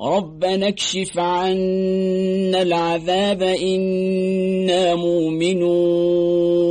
ربنا اكشف عنا العذاب إنا مؤمنون.